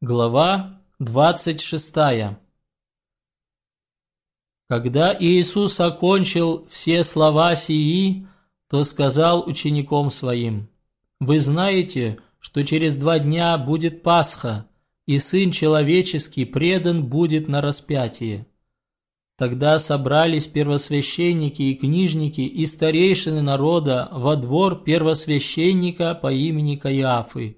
Глава 26 Когда Иисус окончил все слова сии, то сказал ученикам своим, «Вы знаете, что через два дня будет Пасха, и Сын Человеческий предан будет на распятие». Тогда собрались первосвященники и книжники и старейшины народа во двор первосвященника по имени Каиафы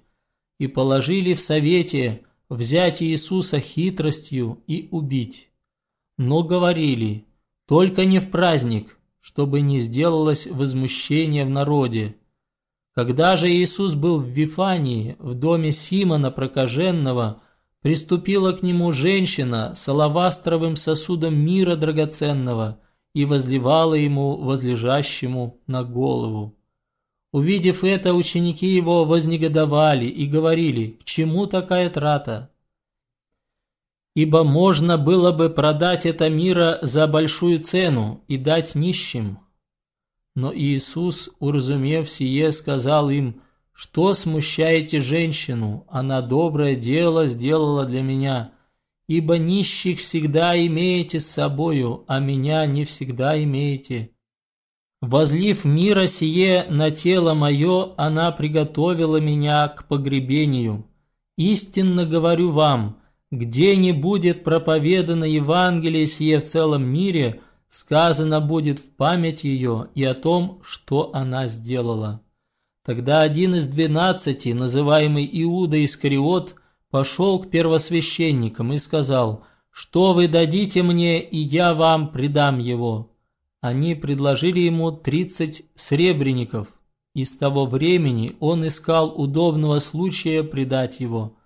и положили в совете – взять Иисуса хитростью и убить. Но говорили, только не в праздник, чтобы не сделалось возмущение в народе. Когда же Иисус был в Вифании, в доме Симона Прокаженного, приступила к нему женщина с алавастровым сосудом мира драгоценного и возливала ему возлежащему на голову. Увидев это, ученики его вознегодовали и говорили, к чему такая трата? Ибо можно было бы продать это мира за большую цену и дать нищим. Но Иисус, уразумев сие, сказал им, что смущаете женщину, она доброе дело сделала для меня, ибо нищих всегда имеете с собою, а меня не всегда имеете. Возлив мира сие на тело мое, она приготовила меня к погребению. Истинно говорю вам, где не будет проповедано Евангелие сие в целом мире, сказано будет в память ее и о том, что она сделала. Тогда один из двенадцати, называемый Иуда Искариот, пошел к первосвященникам и сказал, «Что вы дадите мне, и я вам предам его». Они предложили ему тридцать сребреников, и с того времени он искал удобного случая предать его.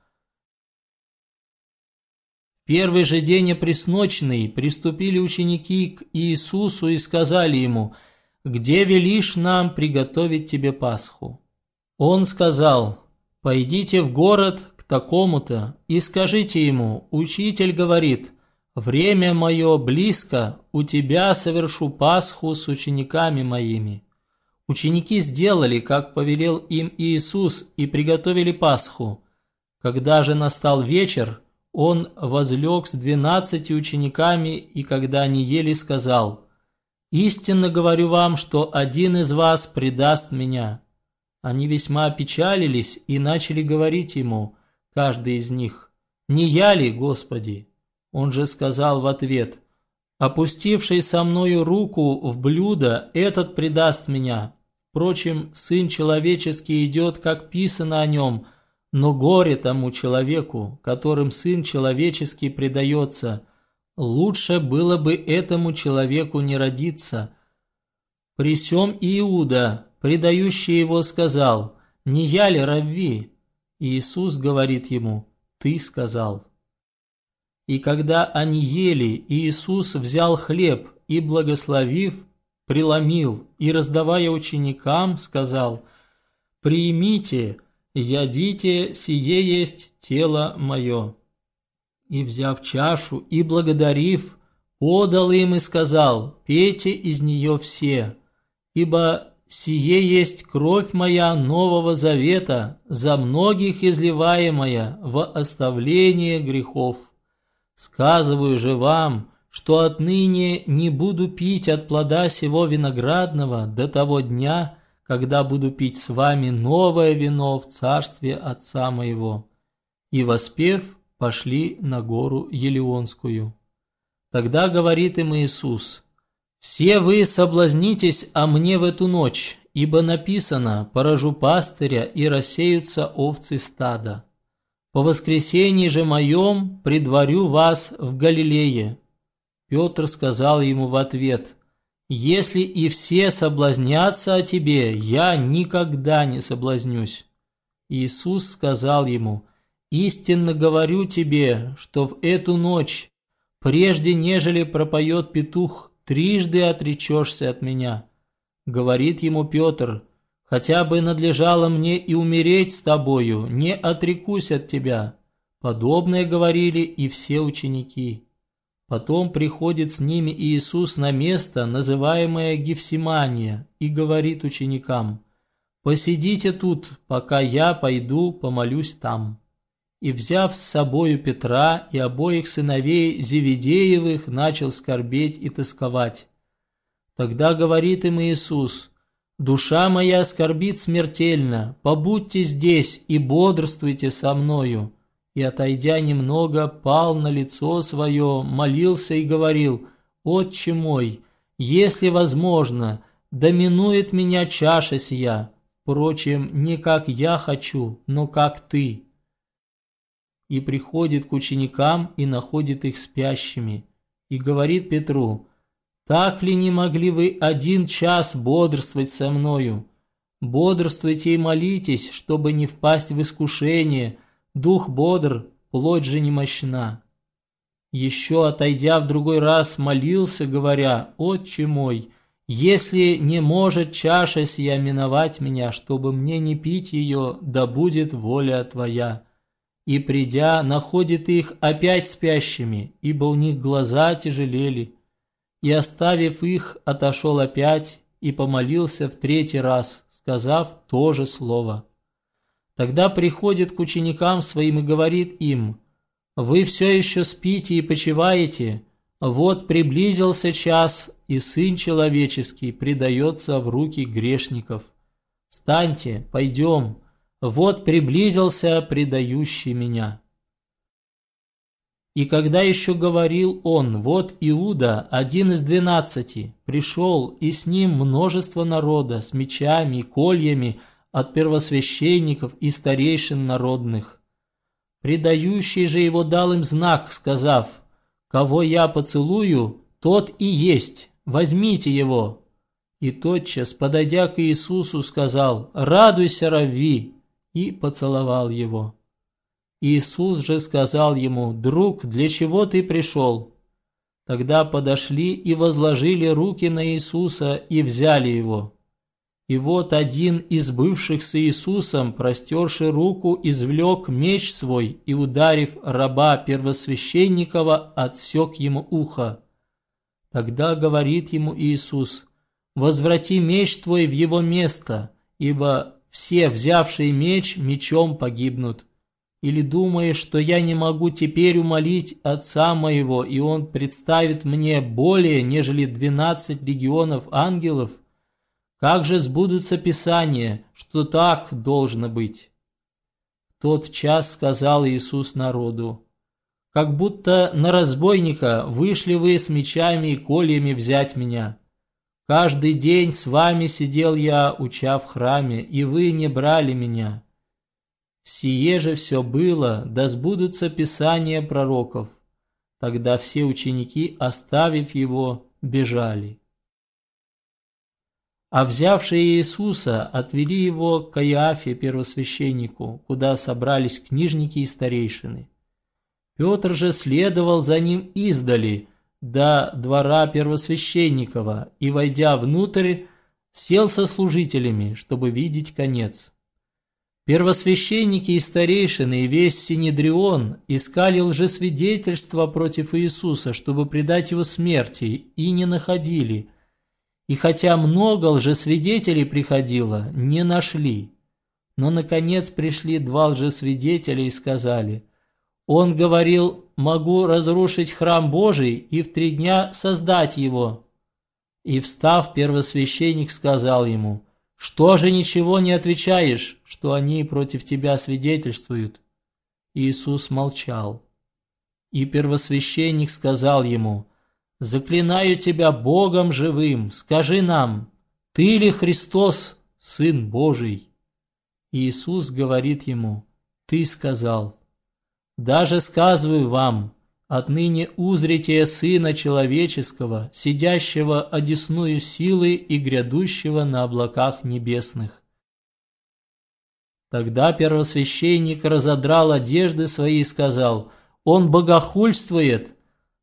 Первый же день опресночный приступили ученики к Иисусу и сказали ему, «Где велишь нам приготовить тебе Пасху?» Он сказал, «Пойдите в город к такому-то и скажите ему, учитель говорит, Время мое близко, у тебя совершу Пасху с учениками моими». Ученики сделали, как повелел им Иисус, и приготовили Пасху. Когда же настал вечер, он возлег с двенадцати учениками, и когда они ели, сказал, «Истинно говорю вам, что один из вас предаст меня». Они весьма опечалились и начали говорить ему, каждый из них, «Не я ли, Господи?» Он же сказал в ответ, «Опустивший со мною руку в блюдо, этот предаст меня. Впрочем, Сын Человеческий идет, как писано о нем, но горе тому человеку, которым Сын Человеческий предается. Лучше было бы этому человеку не родиться». При сем Иуда, предающий его, сказал, «Не я ли, Равви?» Иисус говорит ему, «Ты сказал». И когда они ели, Иисус взял хлеб и, благословив, преломил и, раздавая ученикам, сказал, «Примите, ядите, сие есть тело мое». И, взяв чашу и благодарив, подал им и сказал, «Пейте из нее все, ибо сие есть кровь моя нового завета, за многих изливаемая в оставление грехов». Сказываю же вам, что отныне не буду пить от плода сего виноградного до того дня, когда буду пить с вами новое вино в царстве Отца моего». И воспев, пошли на гору Елеонскую. Тогда говорит им Иисус, «Все вы соблазнитесь о мне в эту ночь, ибо написано, поражу пастыря и рассеются овцы стада». По воскресенье же моем предварю вас в Галилее». Петр сказал ему в ответ, «Если и все соблазнятся о тебе, я никогда не соблазнюсь». Иисус сказал ему, «Истинно говорю тебе, что в эту ночь, прежде нежели пропоет петух, трижды отречешься от меня». Говорит ему Петр, Хотя бы надлежало мне и умереть с тобою, не отрекусь от тебя». Подобное говорили и все ученики. Потом приходит с ними Иисус на место, называемое Гефсимания, и говорит ученикам, «Посидите тут, пока я пойду помолюсь там». и, взяв с собою Петра и обоих сыновей Зеведеевых, начал скорбеть и тосковать. Тогда говорит им Иисус, «Душа моя скорбит смертельно, побудьте здесь и бодрствуйте со мною». И, отойдя немного, пал на лицо свое, молился и говорил, «Отче мой, если возможно, доминует меня чаша сия, впрочем, не как я хочу, но как ты» и приходит к ученикам и находит их спящими, и говорит Петру, «Так ли не могли вы один час бодрствовать со мною? Бодрствуйте и молитесь, чтобы не впасть в искушение, дух бодр, плоть же немощна». Еще отойдя в другой раз, молился, говоря, «Отче мой, если не может чаша сия миновать меня, чтобы мне не пить ее, да будет воля Твоя» и, придя, находит их опять спящими, ибо у них глаза тяжелели. И, оставив их, отошел опять и помолился в третий раз, сказав то же слово. Тогда приходит к ученикам своим и говорит им, «Вы все еще спите и почиваете? Вот приблизился час, и Сын Человеческий предается в руки грешников. Встаньте, пойдем, вот приблизился предающий меня. И когда еще говорил он, вот Иуда, один из двенадцати, пришел, и с ним множество народа с мечами и кольями от первосвященников и старейшин народных. Предающий же его дал им знак, сказав, «Кого я поцелую, тот и есть, возьмите его». И тотчас, подойдя к Иисусу, сказал, «Радуйся, Рави!» и поцеловал его. Иисус же сказал ему, «Друг, для чего ты пришел?» Тогда подошли и возложили руки на Иисуса и взяли его. И вот один из бывших с Иисусом, простерши руку, извлек меч свой и, ударив раба первосвященникова, отсек ему ухо. Тогда говорит ему Иисус, «Возврати меч твой в его место, ибо все, взявшие меч, мечом погибнут. Или думаешь, что я не могу теперь умолить Отца моего, и Он представит мне более, нежели двенадцать легионов ангелов? Как же сбудутся Писания, что так должно быть?» Тот час сказал Иисус народу, «Как будто на разбойника вышли вы с мечами и кольями взять меня». Каждый день с вами сидел я, уча в храме, и вы не брали меня. Сие же все было, да сбудутся писания пророков. Тогда все ученики, оставив его, бежали. А взявшие Иисуса отвели его к Каиафе первосвященнику, куда собрались книжники и старейшины. Петр же следовал за ним издали, до двора первосвященникова и, войдя внутрь, сел со служителями, чтобы видеть конец. Первосвященники и старейшины и весь Синедрион искали лжесвидетельства против Иисуса, чтобы предать его смерти, и не находили. И хотя много лжесвидетелей приходило, не нашли. Но, наконец, пришли два лжесвидетеля и сказали – он говорил, могу разрушить храм Божий и в три дня создать его. И встав, первосвященник сказал ему, что же ничего не отвечаешь, что они против тебя свидетельствуют? Иисус молчал. И первосвященник сказал ему, «Заклинаю тебя Богом живым, скажи нам, ты ли Христос, Сын Божий?» Иисус говорит ему, «Ты сказал». Даже сказываю вам, отныне узрите Сына Человеческого, сидящего одесную силы и грядущего на облаках небесных. Тогда первосвященник разодрал одежды свои и сказал, «Он богохульствует!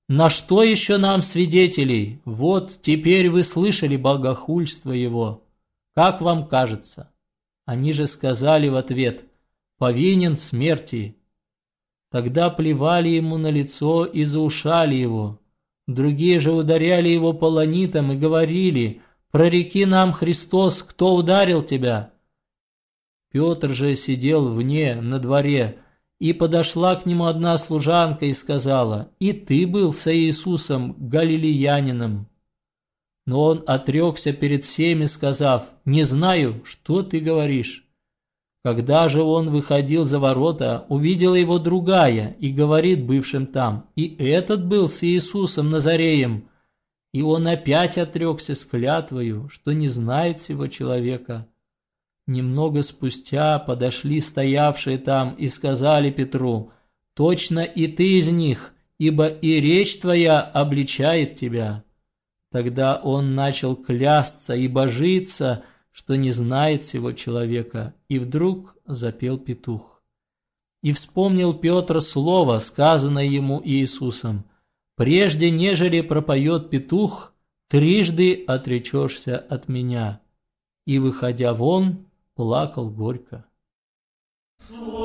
На что еще нам свидетелей? Вот теперь вы слышали богохульство его. Как вам кажется?» Они же сказали в ответ, «Повинен смерти». Тогда плевали ему на лицо и заушали его. Другие же ударяли его полонитом и говорили, «Прореки нам, Христос, кто ударил тебя?» Петр же сидел вне, на дворе, И подошла к нему одна служанка и сказала, «И ты был со Иисусом Галилеянином». Но он отрекся перед всеми, сказав, «Не знаю, что ты говоришь». Когда же он выходил за ворота, увидела его другая и говорит бывшим там, «И этот был с Иисусом Назареем». И он опять отрекся с клятвою, что не знает всего человека. Немного спустя подошли стоявшие там и сказали Петру, «Точно и ты из них, ибо и речь твоя обличает тебя». Тогда он начал клясться и божиться, что не знает всего человека, и вдруг запел петух. И вспомнил Петр слово, сказанное ему Иисусом, «Прежде, нежели пропоет петух, трижды отречешься от меня». И, выходя вон, плакал горько. Слово